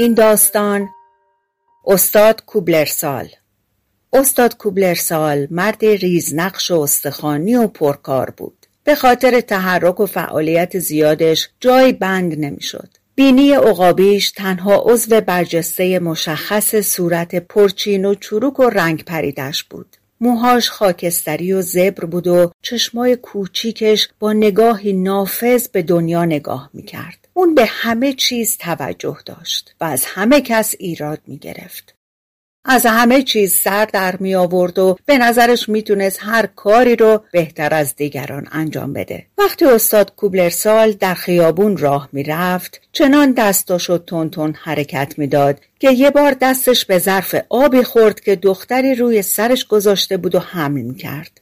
این داستان استاد کوبلرسال. استاد کوبلرسال مرد ریزنقش و استخوانی و پرکار بود. به خاطر تحرک و فعالیت زیادش جای بند نمی‌شد. بینی عقابیش تنها عضو برجسته مشخص صورت پرچین و چروک و رنگ پریدش بود. موهاش خاکستری و زبر بود و چشمای کوچیکش با نگاهی نافذ به دنیا نگاه می‌کرد. اون به همه چیز توجه داشت و از همه کس ایراد می گرفت. از همه چیز سر در می آورد و به نظرش می‌تونست هر کاری رو بهتر از دیگران انجام بده. وقتی استاد کوبلرسال در خیابون راه می‌رفت چنان دستاشو تون حرکت می‌داد که یه بار دستش به ظرف آبی خورد که دختری روی سرش گذاشته بود و حمل می‌کرد.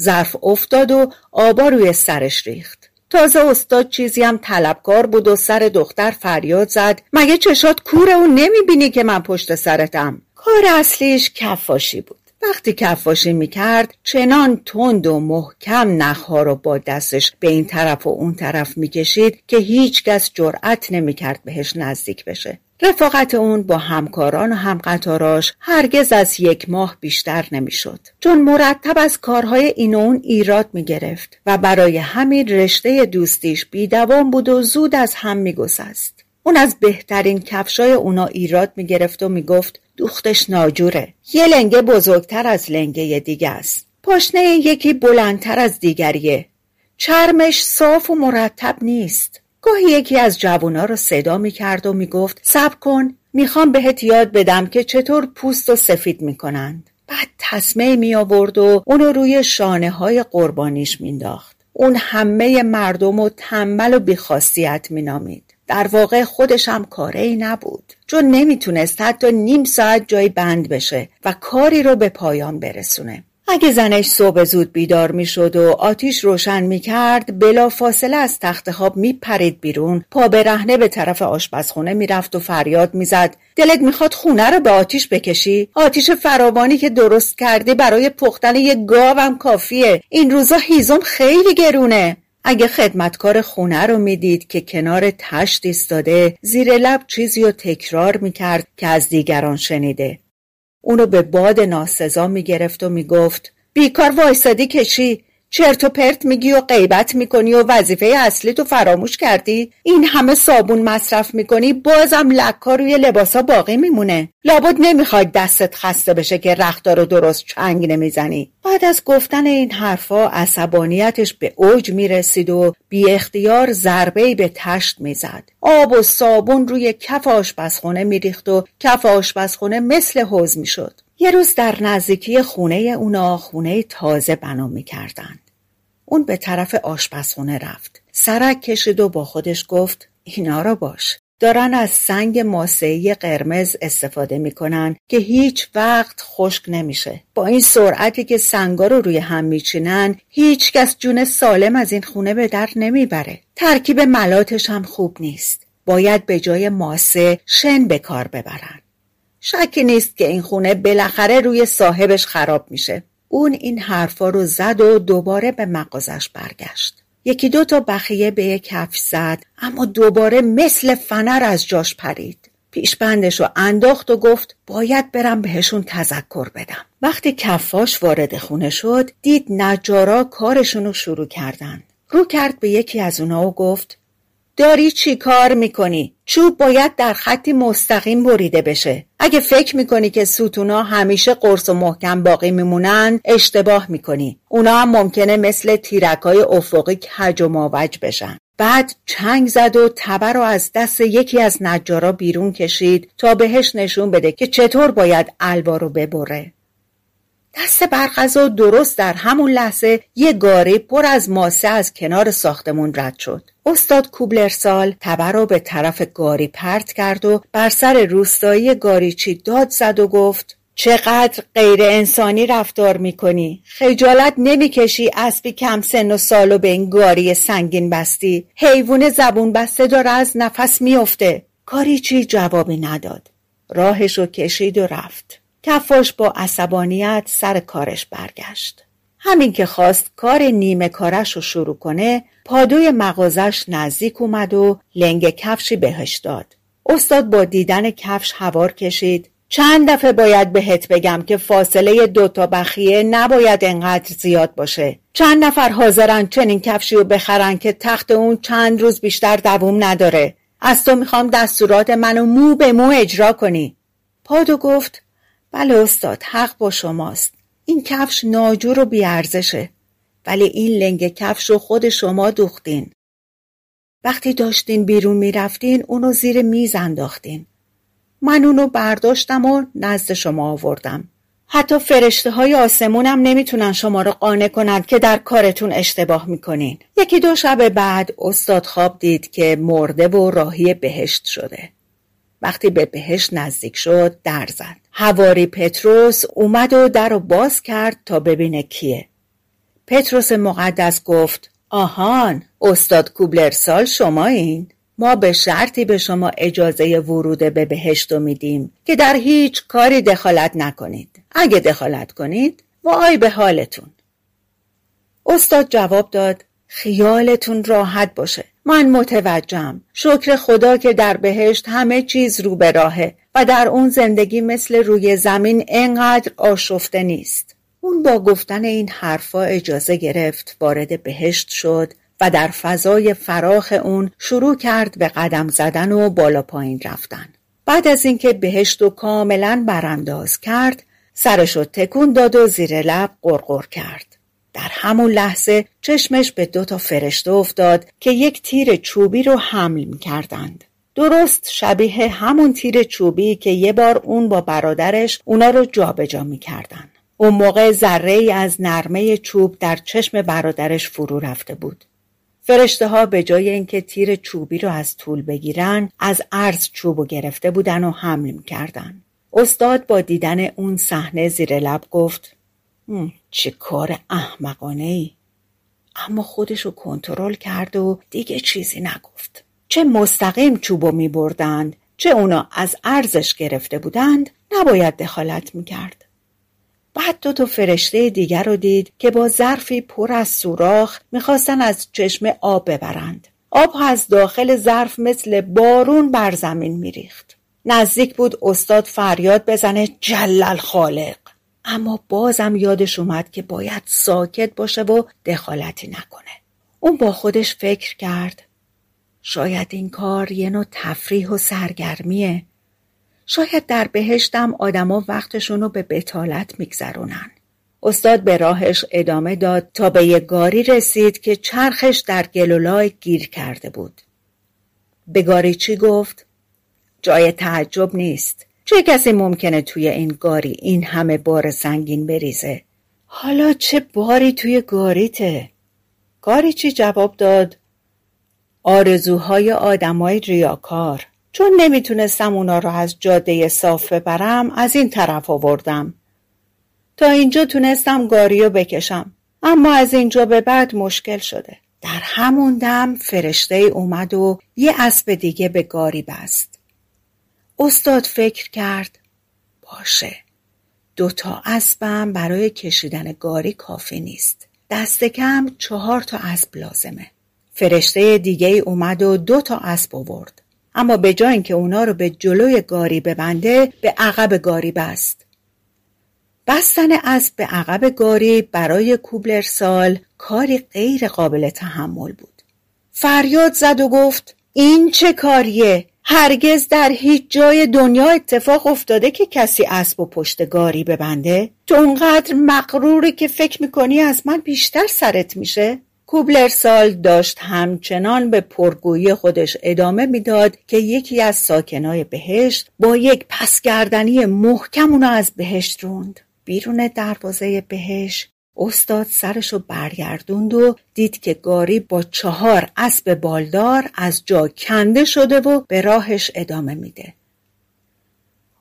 ظرف افتاد و آبا روی سرش ریخت. تازه استاد چیزی هم طلبکار بود و سر دختر فریاد زد. مگه چشات کوره و نمی‌بینی که من پشت سرتم؟ کار اصلیش کفاشی بود. وقتی کفاشی می‌کرد چنان تند و محکم نخها رو با دستش به این طرف و اون طرف می‌کشید که هیچکس جرأت نمی‌کرد بهش نزدیک بشه. رفاقت اون با همکاران و همقطاراش هرگز از یک ماه بیشتر نمی‌شد. چون مرتب از کارهای این و اون ایراد می‌گرفت و برای همین رشته دوستیش بیدوام بود و زود از هم میگسست. اون از بهترین کفشای اونا ایراد می‌گرفت و می‌گفت دوختش ناجوره. یه لنگه بزرگتر از لنگه دیگه است. پاشنه یکی بلندتر از دیگریه. چرمش صاف و مرتب نیست. گاهی یکی از جوونا رو صدا می‌کرد و می‌گفت صبر کن می‌خوام بهت یاد بدم که چطور پوست و سفید می‌کنند. بعد تصمه می آورد و اونو روی شانه های قربانیش مینداخت اون همه مردم و تنبل و بیخاصیت مینامید. در واقع خودش هم کاره ای نبود. چون نمی‌تونست حتی نیم ساعت جای بند بشه و کاری رو به پایان برسونه. اگه زنش صبح زود بیدار می‌شد و آتیش روشن می‌کرد بلا فاصله از تخت خواب میپرید بیرون. پا رهنه به طرف آشپزخونه می‌رفت و فریاد می‌زد دلت می‌خواد خونه رو به آتیش بکشی؟ آتیش فراوانی که درست کردی برای پختن یه گاوم کافیه. این روزا هیزم خیلی گرونه. اگه خدمتکار خونه رو می‌دید که کنار تشت ایستاده زیر لب چیزی رو تکرار می‌کرد که از دیگران شنیده. اونو به باد ناسزا می‌گرفت و می‌گفت بیکار وایسادی کشی. چرت و پرت میگی و غیبت می‌کنی و وظیفه اصلی تو فراموش کردی؟ این همه صابون مصرف می‌کنی بازم لکا روی لباسا باقی میمونه. لابد نمی‌خواد دستت خسته بشه که رختا رو درست چنگ نمی‌زنی. بعد از گفتن این حرفا عصبانیتش به اوج می‌رسید و بی اختیار ضربه به تشت می‌زد. آب و صابون روی کف آشپزخونه میریخت و کف آشپزخونه مثل حوز می‌شد. یه روز در نزدیکی خونه اونا خونه تازه بنا می‌کردن. اون به طرف آشپزخونه رفت. سرک کشید و با خودش گفت اینا را باش. دارن از سنگ ماسهی قرمز استفاده می‌کنن که هیچ وقت خشک نمیشه. با این سرعتی که سنگا رو روی هم میچینن هیچ کس جون سالم از این خونه به در نمی‌بره. ترکیب ملاتش هم خوب نیست. باید به جای ماسه شن به کار ببرن. شکی نیست که این خونه بالاخره روی صاحبش خراب میشه. اون این حرفا رو زد و دوباره به مغازش برگشت. یکی دو تا بخیه به یک کف زد اما دوباره مثل فنر از جاش پرید. پیشبندش رو انداخت و گفت باید برم بهشون تذکر بدم. وقتی کفاش وارد خونه شد دید نجارا کارشون رو شروع کردن. رو کرد به یکی از اونا و گفت داری چی کار می‌کنی؟ چوب باید در خطی مستقیم بریده بشه. اگه فکر می‌کنی که ستونا همیشه قرص و محکم باقی میمونن اشتباه می‌کنی. اونا هم ممکنه مثل تیرکای افقی کج و ماوج بشن. بعد چنگ زد و تبر رو از دست یکی از نجارا بیرون کشید تا بهش نشون بده که چطور باید الوا رو ببره. دست برغذا درست در همون لحظه یه گاری پر از ماسه از کنار ساختمون رد شد. استاد کوبلرسال تبر را به طرف گاری پرت کرد و بر سر روستایی گاریچی داد زد و گفت چقدر غیر انسانی رفتار می‌کنی؟ خجالت نمی‌کشی اسبی کم سن و سالو به این گاری سنگین بستی؟ حیوان زبون بسته داره از نفس میافته. گاریچی جوابی نداد. راهشو کشید و رفت. کفاش با عصبانیت سر کارش برگشت. همین که خواست کار نیمه کارش رو شروع کنه پادوی مغازش نزدیک اومد و لنگ کفشی بهش داد. استاد با دیدن کفش هوار کشید. چند دفعه باید بهت بگم که فاصله دوتا بخیه نباید انقدر زیاد باشه. چند نفر حاضرن چنین کفشی رو بخرن که تخت اون چند روز بیشتر دووم نداره. از تو می‌خوام دستورات منو مو به مو اجرا کنی. پادو گفت بله استاد حق با شماست. این کفش ناجور و بیارزشه. ولی این لنگ کفش رو خود شما دوختین. وقتی داشتین بیرون می‌رفتین اونو زیر میز انداختین. من اونو برداشتم و نزد شما آوردم. حتی فرشته های آسمونم نمی‌تونن شما رو قانع کنند که در کارتون اشتباه می‌کنین. یکی دو شب بعد استاد خواب دید که مرده و راهی بهشت شده. وقتی به بهشت نزدیک شد در زد. هواری پتروس اومد و در رو باز کرد تا ببینه کیه. پتروس مقدس گفت آهان استاد کوبلرسال شما این ما به شرطی به شما اجازه ورود به بهشت رو میدیم که در هیچ کاری دخالت نکنید. اگه دخالت کنید وای به حالتون. استاد جواب داد خیالتون راحت باشه. من متوجهم. شکر خدا که در بهشت همه چیز رو به راهه و در اون زندگی مثل روی زمین انقدر آشفته نیست. اون با گفتن این حرفا اجازه گرفت وارد بهشت شد و در فضای فراخ اون شروع کرد به قدم زدن و بالا پایین رفتن. بعد از اینکه بهشت و کاملا برانداز کرد سرشو تکون داد و زیر لب قرقر کرد. در همون لحظه چشمش به دو تا فرشته افتاد که یک تیر چوبی رو حمل می کردند. درست شبیه همون تیر چوبی که یه بار اون با برادرش اونا رو جابجا می کردن. اون موقع ذره ای از نرمه چوب در چشم برادرش فرو رفته بود. فرشته ها به جای اینکه تیر چوبی رو از طول بگیرن از عرض چوبو گرفته بودن و حمل می کردن. استاد با دیدن اون صحنه زیر لب گفت چه کار احمقانه ای اما خودشو کنترل کرد و دیگه چیزی نگفت چه مستقیم چوبو می بردند چه اونا از ارزش گرفته بودند نباید دخالت می کرد. بعد دو تا فرشته دیگر رو دید که با ظرفی پر از سوراخ می‌خواستن از چشمه آب ببرند. آب از داخل ظرف مثل بارون بر زمین میریخت. نزدیک بود استاد فریاد بزنه جلل خالق. اما بازم یادش اومد که باید ساکت باشه و دخالتی نکنه. اون با خودش فکر کرد شاید این کار یه نوع تفریح و سرگرمیه. شاید در بهشتم آدما وقتشون رو به بتالت میگذرونن. استاد به راهش ادامه داد تا به یه گاری رسید که چرخش در گلولای گیر کرده بود. به گاری چی گفت؟ جای تعجب نیست. چه کسی ممکنه توی این گاری این همه بار سنگین بریزه؟ حالا چه باری توی گاریته؟ گاری چی جواب داد؟ آرزوهای آدمای ریاکار چون نمی‌تونستم اونا رو از جاده صاف ببرم از این طرف آوردم تا اینجا تونستم گاری رو بکشم اما از اینجا به بعد مشکل شده در همون دم فرشته اومد و یه اسب دیگه به گاری بست استاد فکر کرد باشه دوتا اسبم برای کشیدن گاری کافی نیست. دست کم چهار تا اسب لازمه. فرشته دیگه ای اومد و دو تا اسب آورد. اما به جای اینکه اونا رو به جلوی گاری ببنده به عقب گاری بست. بستن اسب به عقب گاری برای کوبلر سال کاری غیر قابل تحمل بود. فریاد زد و گفت این چه کاریه؟ هرگز در هیچ جای دنیا اتفاق افتاده که کسی اسب و پشتگاری ببنده؟ تو اونقدر مقروری که فکر می‌کنی از من بیشتر سرت میشه؟ کوبلر سال داشت همچنان به پرگویی خودش ادامه می‌داد که یکی از ساکنای بهشت با یک پسگردنی محکم اونو از بهشت روند. بیرون دروازه بهش استاد سرشو برگردوند و دید که گاری با چهار اسب بالدار از جا کنده شده و به راهش ادامه میده.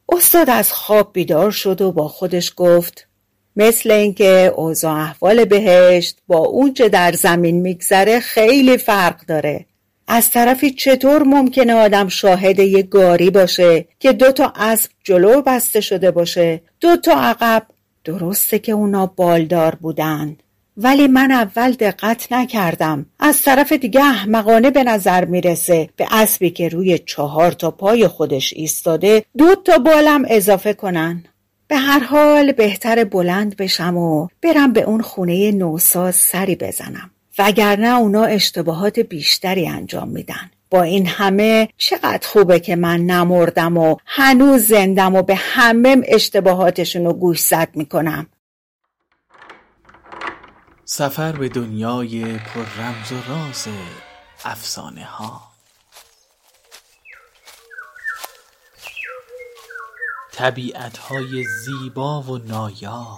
استاد از خواب بیدار شد و با خودش گفت مثل اینکه اوضاع احوال بهشت با اونچه در زمین میگذره خیلی فرق داره. از طرفی چطور ممکنه آدم شاهد یه گاری باشه که دو تا اسب جلو بسته شده باشه دو تا عقب درسته که اونا بالدار بودن. ولی من اول دقت نکردم. از طرف دیگه احمقانه به نظر می‌رسه. به اسبی که روی چهار تا پای خودش ایستاده دو تا بالم اضافه کنن. به هر حال بهتر بلند بشم و برم به اون خونه نوساز سری بزنم. وگرنه اونا اشتباهات بیشتری انجام میدن. با این همه چقدر خوبه که من نمردم و هنوز زندم و به همه اشتباهاتشون رو گوش زد می‌کنم. سفر به دنیای پر رمز و راز افسانه ها طبیعت های زیبا و نایاب.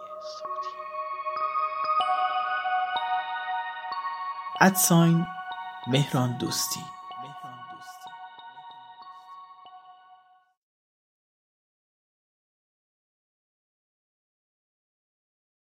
ادساین مهران دوستی.